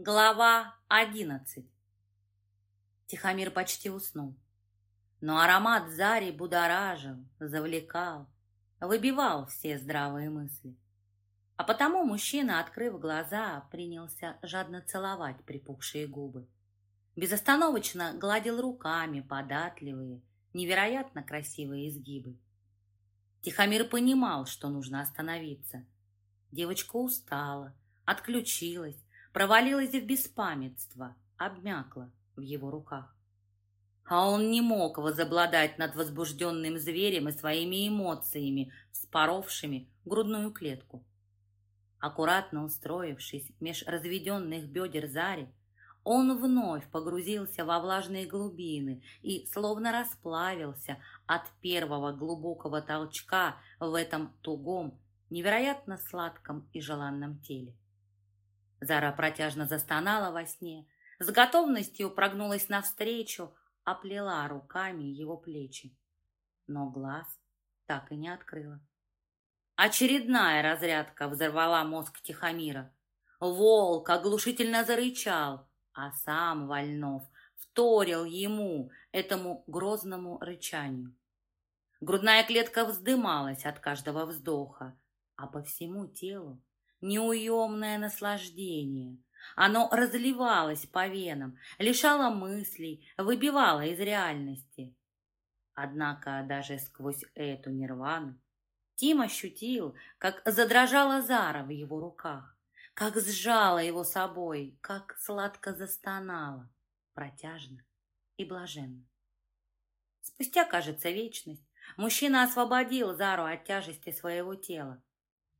Глава одиннадцать Тихомир почти уснул. Но аромат зари будоражил, завлекал, выбивал все здравые мысли. А потому мужчина, открыв глаза, принялся жадно целовать припухшие губы. Безостановочно гладил руками податливые, невероятно красивые изгибы. Тихомир понимал, что нужно остановиться. Девочка устала, отключилась, провалилась в беспамятство, обмякла в его руках. А он не мог возобладать над возбужденным зверем и своими эмоциями, вспоровшими грудную клетку. Аккуратно устроившись меж разведенных бедер Зари, он вновь погрузился во влажные глубины и словно расплавился от первого глубокого толчка в этом тугом, невероятно сладком и желанном теле. Зара протяжно застонала во сне, с готовностью прогнулась навстречу, оплела руками его плечи. Но глаз так и не открыла. Очередная разрядка взорвала мозг Тихомира. Волк оглушительно зарычал, а сам Вольнов вторил ему, этому грозному рычанию. Грудная клетка вздымалась от каждого вздоха, а по всему телу неуемное наслаждение. Оно разливалось по венам, лишало мыслей, выбивало из реальности. Однако даже сквозь эту нирвану Тим ощутил, как задрожала Зара в его руках, как сжала его собой, как сладко застонала, протяжно и блаженно. Спустя, кажется, вечность, мужчина освободил Зару от тяжести своего тела,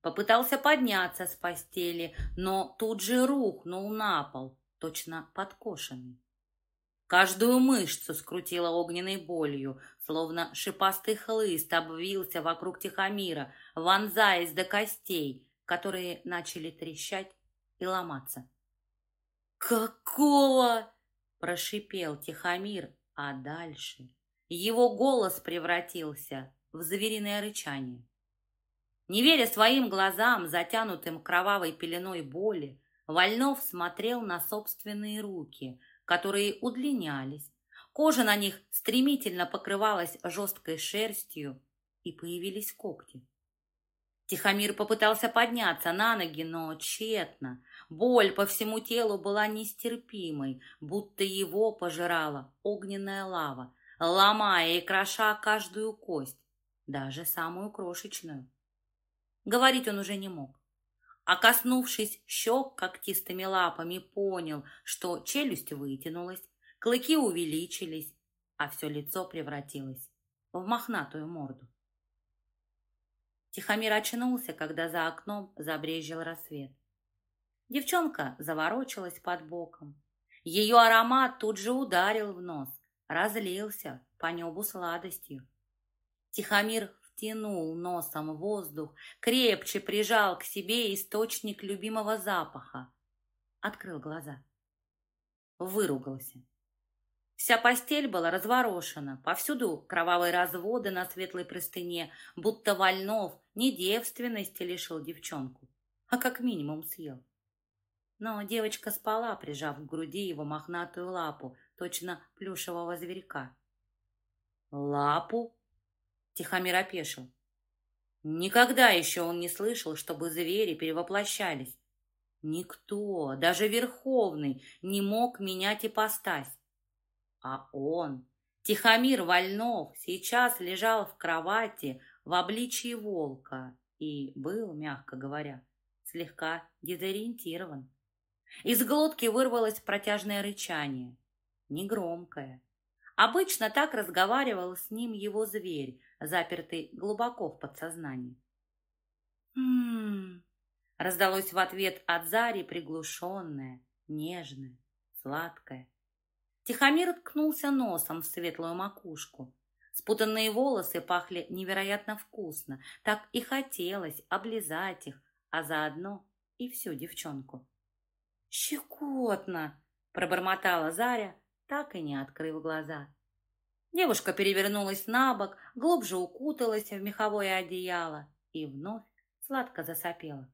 Попытался подняться с постели, но тут же рухнул на пол, точно подкошенный. Каждую мышцу скрутила огненной болью, словно шипастый хлыст обвился вокруг Тихомира, вонзаясь до костей, которые начали трещать и ломаться. «Какого?» – прошипел Тихомир, а дальше его голос превратился в звериное рычание. Не веря своим глазам, затянутым кровавой пеленой боли, Вольнов смотрел на собственные руки, которые удлинялись. Кожа на них стремительно покрывалась жесткой шерстью, и появились когти. Тихомир попытался подняться на ноги, но тщетно. Боль по всему телу была нестерпимой, будто его пожирала огненная лава, ломая и кроша каждую кость, даже самую крошечную. Говорить он уже не мог. А коснувшись щек когтистыми лапами, понял, что челюсть вытянулась, клыки увеличились, а все лицо превратилось в мохнатую морду. Тихомир очнулся, когда за окном забрежил рассвет. Девчонка заворочилась под боком. Ее аромат тут же ударил в нос, разлился по небу сладостью. Тихомир втянул носом воздух, крепче прижал к себе источник любимого запаха. Открыл глаза. Выругался. Вся постель была разворошена, повсюду кровавые разводы на светлой простыне, будто Вольнов не девственности лишил девчонку, а как минимум съел. Но девочка спала, прижав к груди его мохнатую лапу, точно плюшевого зверька. «Лапу?» Тихомир опешил. Никогда еще он не слышал, чтобы звери перевоплощались. Никто, даже Верховный, не мог менять ипостась. А он, Тихомир Вольнов, сейчас лежал в кровати в обличии волка и был, мягко говоря, слегка дезориентирован. Из глотки вырвалось протяжное рычание, негромкое. Обычно так разговаривал с ним его зверь, запертый глубоко в подсознании. «М-м-м!» раздалось в ответ от Зари приглушенное, нежное, сладкое. Тихомир ткнулся носом в светлую макушку. Спутанные волосы пахли невероятно вкусно. Так и хотелось облизать их, а заодно и всю девчонку. «Щекотно!» — пробормотала Заря, так и не открыв глаза. Девушка перевернулась на бок, глубже укуталась в меховое одеяло и вновь сладко засопела.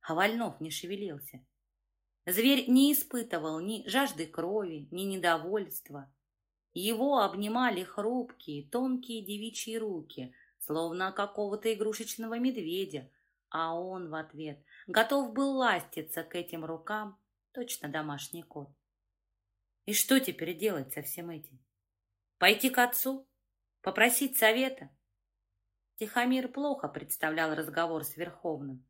А Вольнов не шевелился. Зверь не испытывал ни жажды крови, ни недовольства. Его обнимали хрупкие, тонкие девичьи руки, словно какого-то игрушечного медведя, а он в ответ готов был ластиться к этим рукам, точно домашний кот. И что теперь делать со всем этим? Пойти к отцу? Попросить совета? Тихомир плохо представлял разговор с Верховным.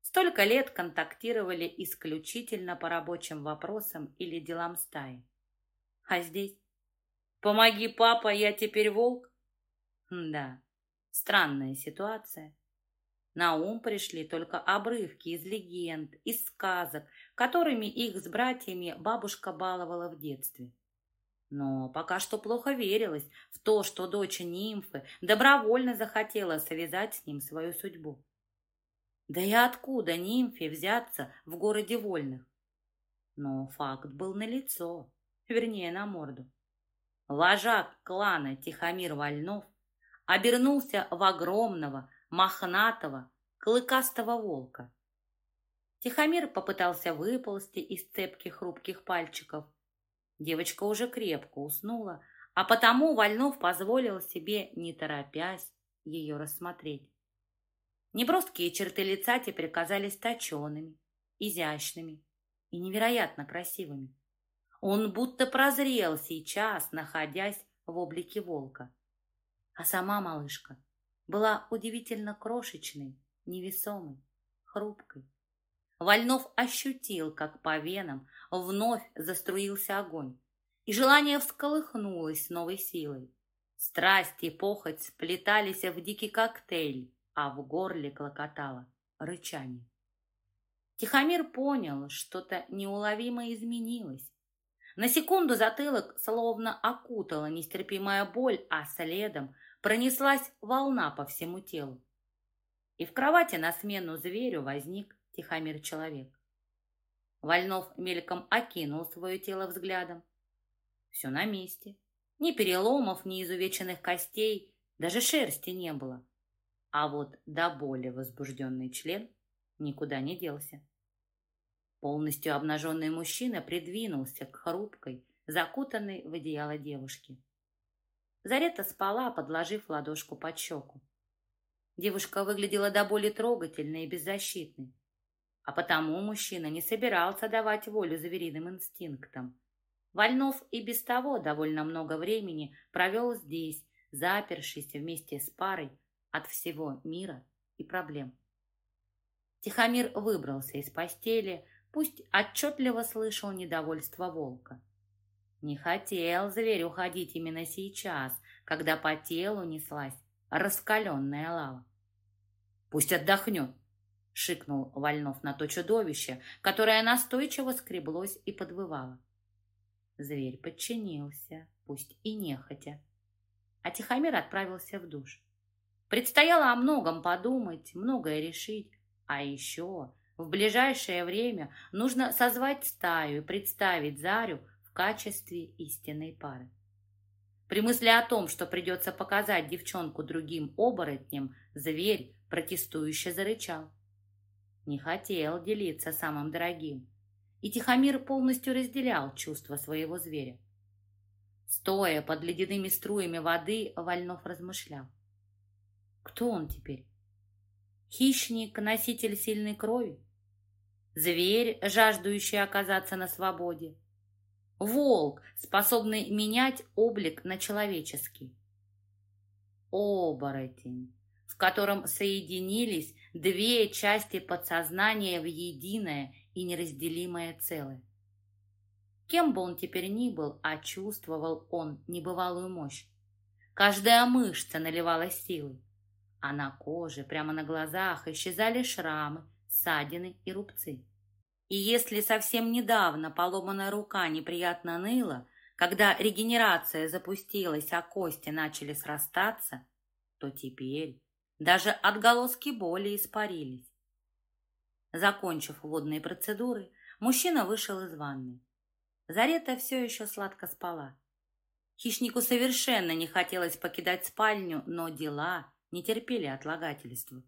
Столько лет контактировали исключительно по рабочим вопросам или делам стаи. А здесь? Помоги, папа, я теперь волк? Да, странная ситуация. На ум пришли только обрывки из легенд, из сказок, которыми их с братьями бабушка баловала в детстве. Но пока что плохо верилось в то, что дочь нимфы добровольно захотела связать с ним свою судьбу. Да и откуда нимфе взяться в городе вольных? Но факт был налицо, вернее, на морду. Вожак клана Тихомир Вольнов обернулся в огромного, мохнатого, клыкастого волка. Тихомир попытался выползти из цепких хрупких пальчиков. Девочка уже крепко уснула, а потому Вольнов позволил себе, не торопясь, ее рассмотреть. Неброские черты лица теперь казались точеными, изящными и невероятно красивыми. Он будто прозрел сейчас, находясь в облике волка. А сама малышка была удивительно крошечной, невесомой, хрупкой. Вольнов ощутил, как по венам вновь заструился огонь, и желание всколыхнулось новой силой. Страсть и похоть сплетались в дикий коктейль, а в горле клокотало рычание. Тихомир понял, что-то неуловимо изменилось. На секунду затылок словно окутала нестерпимая боль, а следом пронеслась волна по всему телу. И в кровати на смену зверю возник Тихомир-человек. Вольнов мельком окинул свое тело взглядом. Все на месте. Ни переломов, ни изувеченных костей, даже шерсти не было. А вот до боли возбужденный член никуда не делся. Полностью обнаженный мужчина придвинулся к хрупкой, закутанной в одеяло девушке. Зарета спала, подложив ладошку под щеку. Девушка выглядела до боли трогательной и беззащитной, а потому мужчина не собирался давать волю звериным инстинктам. Вольнов и без того довольно много времени провел здесь, запершись вместе с парой от всего мира и проблем. Тихомир выбрался из постели, пусть отчетливо слышал недовольство волка. Не хотел зверь уходить именно сейчас, когда по телу неслась раскаленная лава. «Пусть отдохнет!» — шикнул Вольнов на то чудовище, которое настойчиво скреблось и подвывало. Зверь подчинился, пусть и нехотя. А Тихомир отправился в душ. Предстояло о многом подумать, многое решить. А еще в ближайшее время нужно созвать стаю и представить Зарю в качестве истинной пары. При мысли о том, что придется показать девчонку другим оборотням, зверь протестующе зарычал. Не хотел делиться самым дорогим, и Тихомир полностью разделял чувства своего зверя. Стоя под ледяными струями воды, Вольнов размышлял. Кто он теперь? Хищник, носитель сильной крови? Зверь, жаждущий оказаться на свободе? Волк, способный менять облик на человеческий? Оборотень, в котором соединились две части подсознания в единое и неразделимое целое. Кем бы он теперь ни был, а чувствовал он небывалую мощь. Каждая мышца наливалась силой а на коже, прямо на глазах, исчезали шрамы, ссадины и рубцы. И если совсем недавно поломанная рука неприятно ныла, когда регенерация запустилась, а кости начали срастаться, то теперь даже отголоски боли испарились. Закончив водные процедуры, мужчина вышел из ванны. Зарета все еще сладко спала. Хищнику совершенно не хотелось покидать спальню, но дела не терпели отлагательства.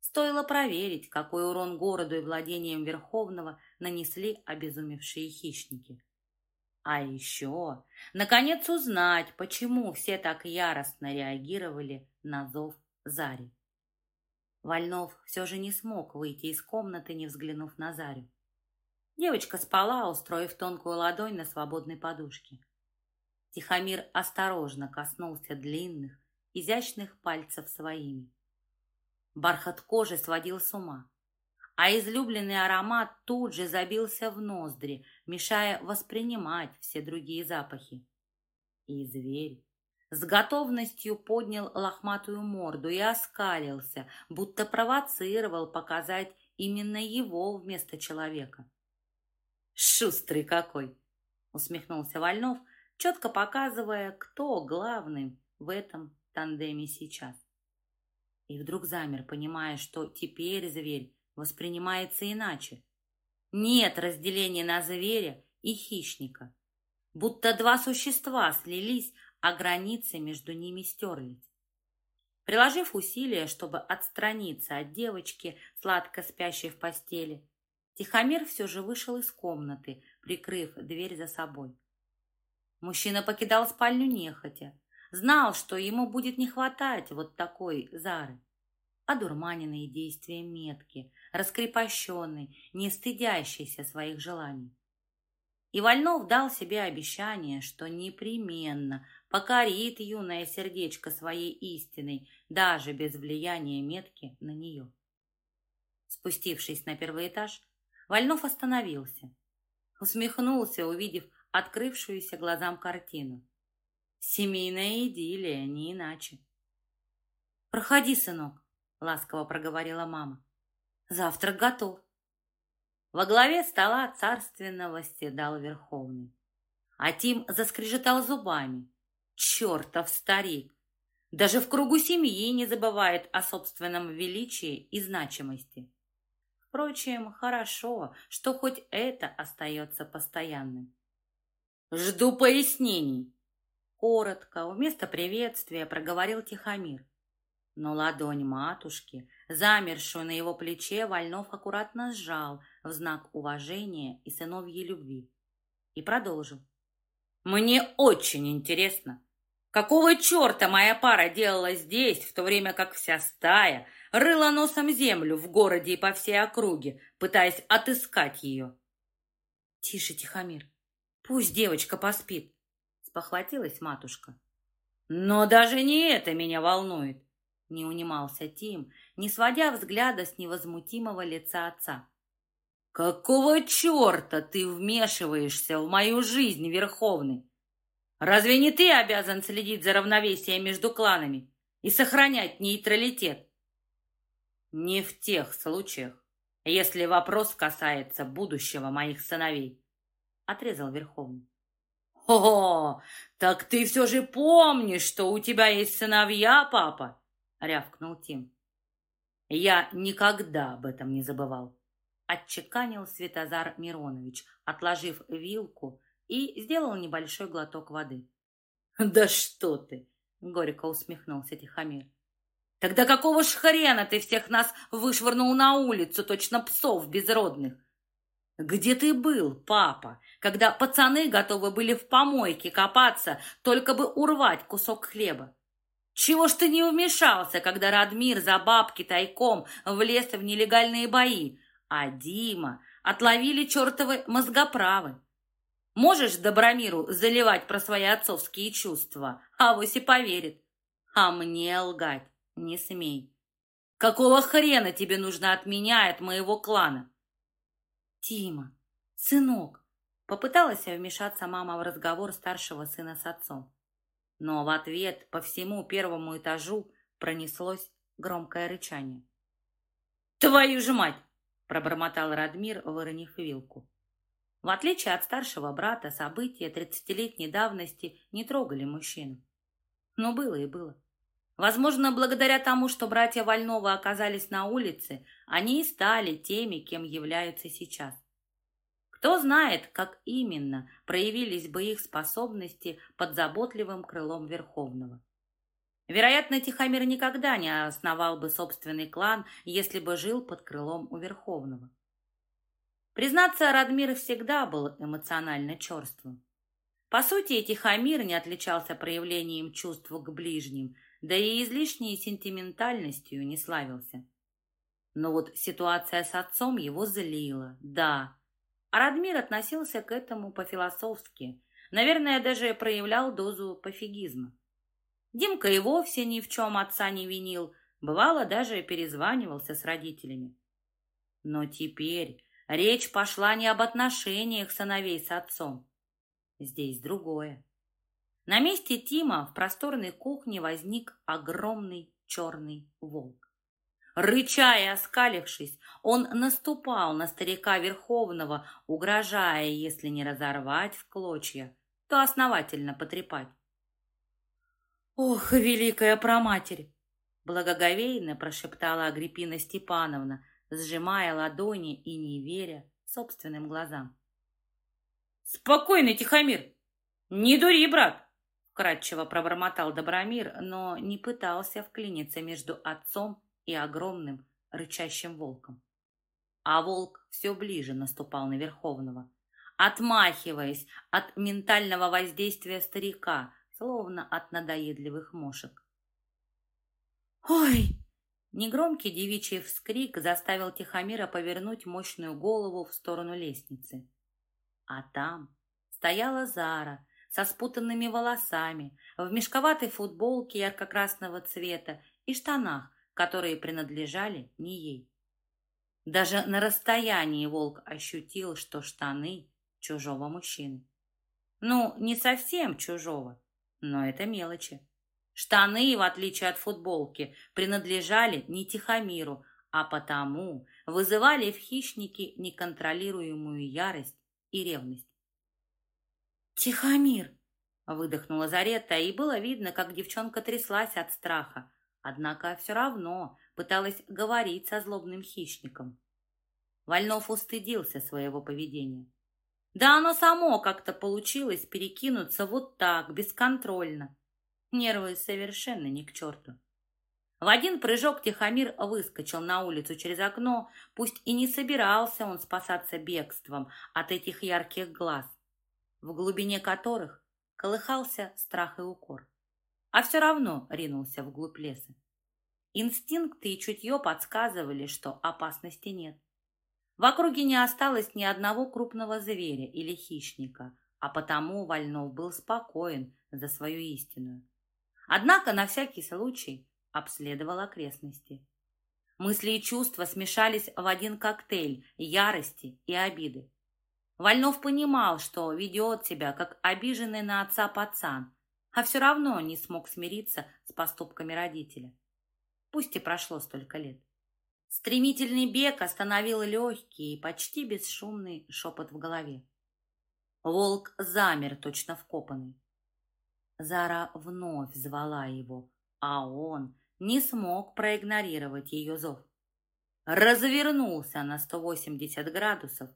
Стоило проверить, какой урон городу и владениям Верховного нанесли обезумевшие хищники. А еще, наконец, узнать, почему все так яростно реагировали на зов Зари. Вольнов все же не смог выйти из комнаты, не взглянув на Зарю. Девочка спала, устроив тонкую ладонь на свободной подушке. Тихомир осторожно коснулся длинных, изящных пальцев своими. Бархат кожи сводил с ума, а излюбленный аромат тут же забился в ноздри, мешая воспринимать все другие запахи. И зверь с готовностью поднял лохматую морду и оскалился, будто провоцировал показать именно его вместо человека. «Шустрый какой!» — усмехнулся Вольнов, четко показывая, кто главный в этом тандеме сейчас. И вдруг замер, понимая, что теперь зверь воспринимается иначе. Нет разделения на зверя и хищника. Будто два существа слились, а границы между ними стерлись. Приложив усилия, чтобы отстраниться от девочки, сладко спящей в постели, Тихомир все же вышел из комнаты, прикрыв дверь за собой. Мужчина покидал спальню нехотя, знал, что ему будет не хватать вот такой Зары. Одурманенный действием метки, раскрепощенный, не стыдящийся своих желаний. И Вольнов дал себе обещание, что непременно покорит юное сердечко своей истиной, даже без влияния метки на нее. Спустившись на первый этаж, Вольнов остановился, усмехнулся, увидев открывшуюся глазам картину. Семейная идиллия, не иначе. «Проходи, сынок», — ласково проговорила мама. «Завтрак готов». Во главе стола царственного стедал Верховный. А Тим заскрежетал зубами. Чертов старик! Даже в кругу семьи не забывает о собственном величии и значимости. Впрочем, хорошо, что хоть это остается постоянным. «Жду пояснений!» Коротко, вместо приветствия проговорил Тихомир. Но ладонь матушки, замершую на его плече, Вольнов аккуратно сжал в знак уважения и сыновьей любви. И продолжил. «Мне очень интересно, какого черта моя пара делала здесь, в то время как вся стая рыла носом землю в городе и по всей округе, пытаясь отыскать ее?» «Тише, Тихомир, пусть девочка поспит», — спохватилась матушка. «Но даже не это меня волнует. Не унимался Тим, не сводя взгляда с невозмутимого лица отца. «Какого черта ты вмешиваешься в мою жизнь, Верховный? Разве не ты обязан следить за равновесием между кланами и сохранять нейтралитет?» «Не в тех случаях, если вопрос касается будущего моих сыновей», — отрезал Верховный. «О, так ты все же помнишь, что у тебя есть сыновья, папа?» — рявкнул Тим. «Я никогда об этом не забывал», — отчеканил Светозар Миронович, отложив вилку и сделал небольшой глоток воды. «Да что ты!» — горько усмехнулся Тихомир. «Тогда какого ж хрена ты всех нас вышвырнул на улицу, точно псов безродных? Где ты был, папа, когда пацаны готовы были в помойке копаться, только бы урвать кусок хлеба? Чего ж ты не вмешался, когда Радмир за бабки тайком влез в нелегальные бои, а Дима отловили чертовы мозгоправы? Можешь Добромиру заливать про свои отцовские чувства, а вось и поверит. А мне лгать не смей. Какого хрена тебе нужно от меня и от моего клана? Тима, сынок, попыталась вмешаться мама в разговор старшего сына с отцом. Но в ответ по всему первому этажу пронеслось громкое рычание. «Твою же мать!» — пробормотал Радмир, выронив вилку. В отличие от старшего брата, события тридцатилетней давности не трогали мужчину. Но было и было. Возможно, благодаря тому, что братья Вольнова оказались на улице, они и стали теми, кем являются сейчас. Кто знает, как именно проявились бы их способности под заботливым крылом Верховного. Вероятно, Тихомир никогда не основал бы собственный клан, если бы жил под крылом у Верховного. Признаться, Радмир всегда был эмоционально черствым. По сути, Тихомир не отличался проявлением чувств к ближним, да и излишней сентиментальностью не славился. Но вот ситуация с отцом его злила, да. А Радмир относился к этому по-философски, наверное, даже проявлял дозу пофигизма. Димка и вовсе ни в чем отца не винил, бывало, даже перезванивался с родителями. Но теперь речь пошла не об отношениях сыновей с отцом. Здесь другое. На месте Тима в просторной кухне возник огромный черный волк. Рыча и оскалившись, он наступал на старика Верховного, угрожая, если не разорвать в клочья, то основательно потрепать. «Ох, великая проматерь!» благоговейно прошептала Агриппина Степановна, сжимая ладони и не веря собственным глазам. «Спокойно, Тихомир! Не дури, брат!» вкратчиво пробормотал Добромир, но не пытался вклиниться между отцом и огромным рычащим волком. А волк все ближе наступал на Верховного, отмахиваясь от ментального воздействия старика, словно от надоедливых мошек. «Ой!» Негромкий девичий вскрик заставил Тихомира повернуть мощную голову в сторону лестницы. А там стояла Зара со спутанными волосами, в мешковатой футболке ярко-красного цвета и штанах, которые принадлежали не ей. Даже на расстоянии волк ощутил, что штаны чужого мужчины. Ну, не совсем чужого, но это мелочи. Штаны, в отличие от футболки, принадлежали не Тихомиру, а потому вызывали в хищнике неконтролируемую ярость и ревность. «Тихомир!» — выдохнула Зарета, и было видно, как девчонка тряслась от страха, однако все равно пыталась говорить со злобным хищником. Вольнов устыдился своего поведения. Да оно само как-то получилось перекинуться вот так, бесконтрольно. Нервы совершенно ни к черту. В один прыжок Тихомир выскочил на улицу через окно, пусть и не собирался он спасаться бегством от этих ярких глаз, в глубине которых колыхался страх и укор а все равно ринулся вглубь леса. Инстинкты и чутье подсказывали, что опасности нет. В округе не осталось ни одного крупного зверя или хищника, а потому Вольнов был спокоен за свою истинную. Однако на всякий случай обследовал окрестности. Мысли и чувства смешались в один коктейль ярости и обиды. Вольнов понимал, что ведет себя, как обиженный на отца пацан, а все равно не смог смириться с поступками родителя. Пусть и прошло столько лет. Стремительный бег остановил легкий и почти бесшумный шепот в голове. Волк замер, точно вкопанный. Зара вновь звала его, а он не смог проигнорировать ее зов. Развернулся на 180 градусов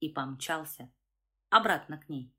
и помчался обратно к ней.